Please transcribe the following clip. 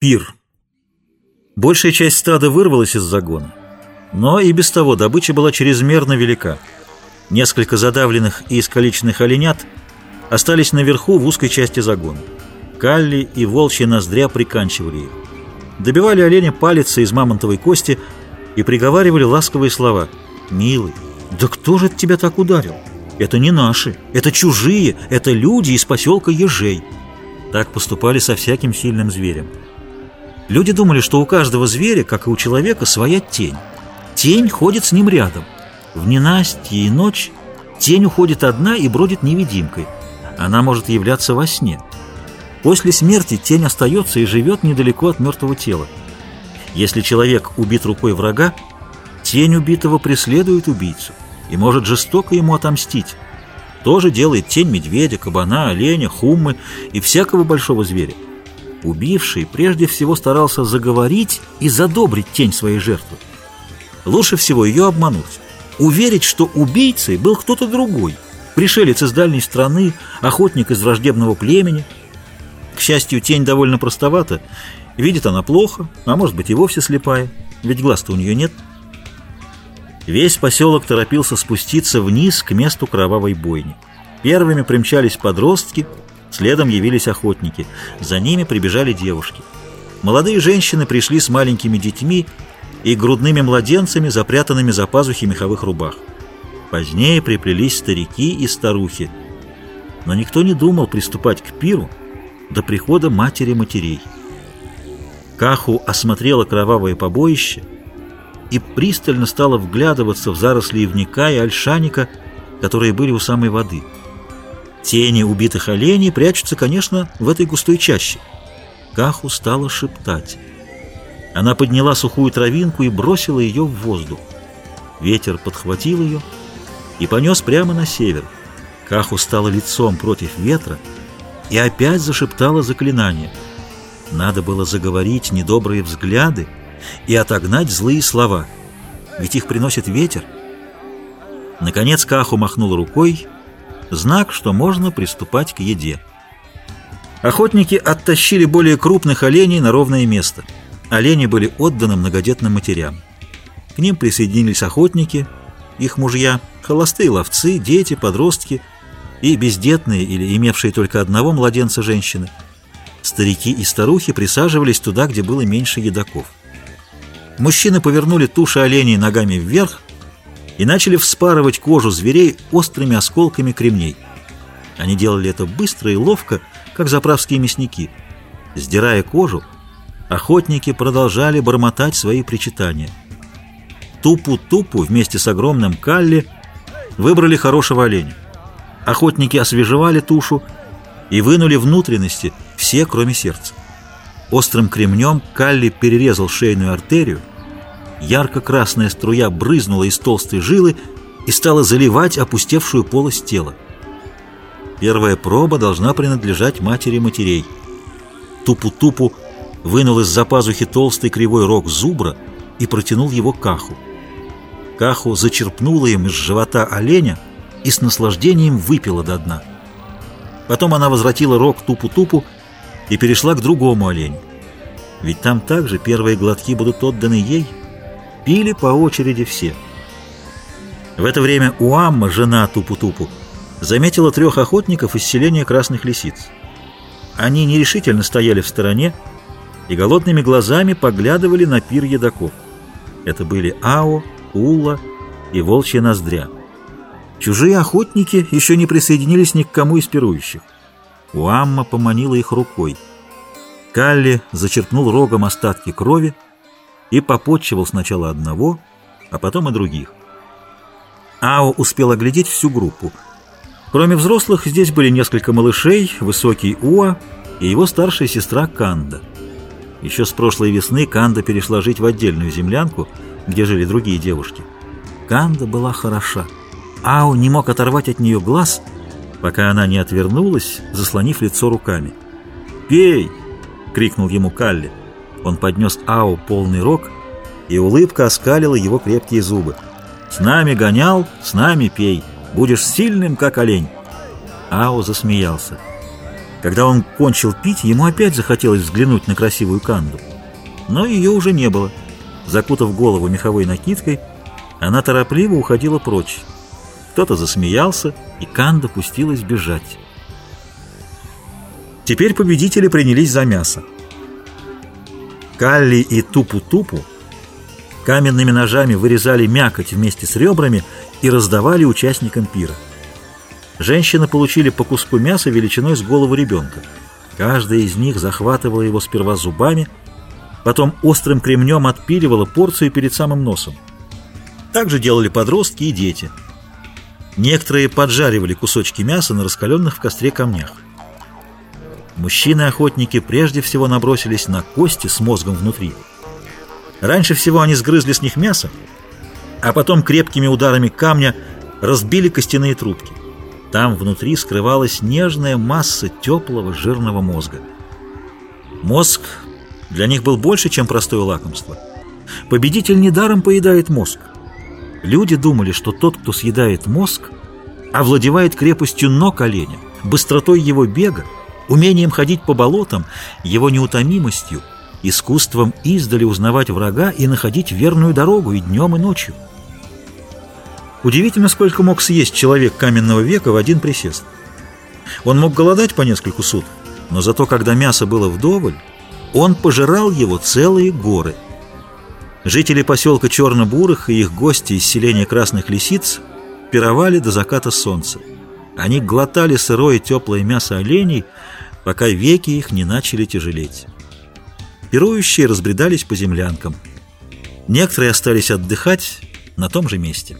Пир. Большая часть стада вырвалась из загона, но и без того добыча была чрезмерно велика. Несколько задавленных и искалеченных оленят остались наверху в узкой части загона. Калли и волчья ноздря приканчивали их. Добивали оленя палицы из мамонтовой кости и приговаривали ласковые слова. «Милый, да кто же тебя так ударил? Это не наши, это чужие, это люди из поселка Ежей». Так поступали со всяким сильным зверем. Люди думали, что у каждого зверя, как и у человека, своя тень. Тень ходит с ним рядом. В ненастье и ночь тень уходит одна и бродит невидимкой. Она может являться во сне. После смерти тень остается и живет недалеко от мертвого тела. Если человек убит рукой врага, тень убитого преследует убийцу и может жестоко ему отомстить. То же делает тень медведя, кабана, оленя, хуммы и всякого большого зверя. Убивший прежде всего старался заговорить и задобрить тень своей жертвы. Лучше всего ее обмануть. Уверить, что убийцей был кто-то другой, пришелец из дальней страны, охотник из враждебного племени. К счастью, тень довольно простовата. Видит она плохо, а может быть и вовсе слепая, ведь глаз-то у нее нет. Весь поселок торопился спуститься вниз к месту кровавой бойни. Первыми примчались подростки – Следом явились охотники. За ними прибежали девушки. Молодые женщины пришли с маленькими детьми и грудными младенцами, запрятанными за пазухи меховых рубах. Позднее приплелись старики и старухи. Но никто не думал приступать к пиру до прихода матери матерей. Каху осмотрела кровавое побоище и пристально стала вглядываться в заросли ивника и ольшаника, которые были у самой воды – Тени убитых оленей прячутся, конечно, в этой густой чаще. Каху стала шептать. Она подняла сухую травинку и бросила ее в воздух. Ветер подхватил ее и понес прямо на север. Каху стала лицом против ветра и опять зашептала заклинание. Надо было заговорить недобрые взгляды и отогнать злые слова, ведь их приносит ветер. Наконец Каху махнула рукой знак, что можно приступать к еде. Охотники оттащили более крупных оленей на ровное место. Олени были отданы многодетным матерям. К ним присоединились охотники, их мужья, холостые ловцы, дети, подростки и бездетные или имевшие только одного младенца женщины. Старики и старухи присаживались туда, где было меньше едоков. Мужчины повернули туши оленей ногами вверх, и начали вспарывать кожу зверей острыми осколками кремней. Они делали это быстро и ловко, как заправские мясники. Сдирая кожу, охотники продолжали бормотать свои причитания. Тупу-тупу вместе с огромным калли выбрали хорошего оленя. Охотники освежевали тушу и вынули внутренности, все, кроме сердца. Острым кремнем Калли перерезал шейную артерию, Ярко-красная струя брызнула из толстой жилы и стала заливать опустевшую полость тела. Первая проба должна принадлежать матери матерей. Тупу-тупу вынул из-за пазухи толстый кривой рог зубра и протянул его Каху. Каху зачерпнула им из живота оленя и с наслаждением выпила до дна. Потом она возвратила рог Тупу-тупу и перешла к другому оленю. Ведь там также первые глотки будут отданы ей – Пили по очереди все. В это время Уамма, жена Тупу-Тупу, заметила трех охотников из селения Красных Лисиц. Они нерешительно стояли в стороне и голодными глазами поглядывали на пир едоков. Это были Ао, Ула и Волчья Ноздря. Чужие охотники еще не присоединились ни к кому из пирующих. Уамма поманила их рукой. Калли зачерпнул рогом остатки крови, и попотчевал сначала одного, а потом и других. Ао успел оглядеть всю группу. Кроме взрослых, здесь были несколько малышей, высокий Уа и его старшая сестра Канда. Еще с прошлой весны Канда перешла жить в отдельную землянку, где жили другие девушки. Канда была хороша. Ао не мог оторвать от нее глаз, пока она не отвернулась, заслонив лицо руками. «Пей!» — крикнул ему Калли. Он поднес Ау полный рог, и улыбка оскалила его крепкие зубы. «С нами гонял, с нами пей. Будешь сильным, как олень». Ау засмеялся. Когда он кончил пить, ему опять захотелось взглянуть на красивую Канду. Но ее уже не было. Закутав голову меховой накидкой, она торопливо уходила прочь. Кто-то засмеялся, и Канда пустилась бежать. Теперь победители принялись за мясо. Калли и Тупу-Тупу каменными ножами вырезали мякоть вместе с ребрами и раздавали участникам пира. Женщины получили по куску мяса величиной с голову ребенка. Каждая из них захватывала его сперва зубами, потом острым кремнем отпиливала порцию перед самым носом. Так же делали подростки и дети. Некоторые поджаривали кусочки мяса на раскаленных в костре камнях. Мужчины-охотники прежде всего набросились на кости с мозгом внутри. Раньше всего они сгрызли с них мясо, а потом крепкими ударами камня разбили костяные трубки. Там внутри скрывалась нежная масса теплого жирного мозга. Мозг для них был больше, чем простое лакомство. Победитель недаром поедает мозг. Люди думали, что тот, кто съедает мозг, овладевает крепостью ног оленя, быстротой его бега, умением ходить по болотам, его неутомимостью, искусством издали узнавать врага и находить верную дорогу и днем, и ночью. Удивительно, сколько мог съесть человек каменного века в один присест. Он мог голодать по нескольку суток, но зато, когда мясо было вдоволь, он пожирал его целые горы. Жители поселка Черно-Бурых и их гости из селения Красных Лисиц пировали до заката солнца. Они глотали сырое теплое мясо оленей, пока веки их не начали тяжелеть. Пирующие разбредались по землянкам. Некоторые остались отдыхать на том же месте.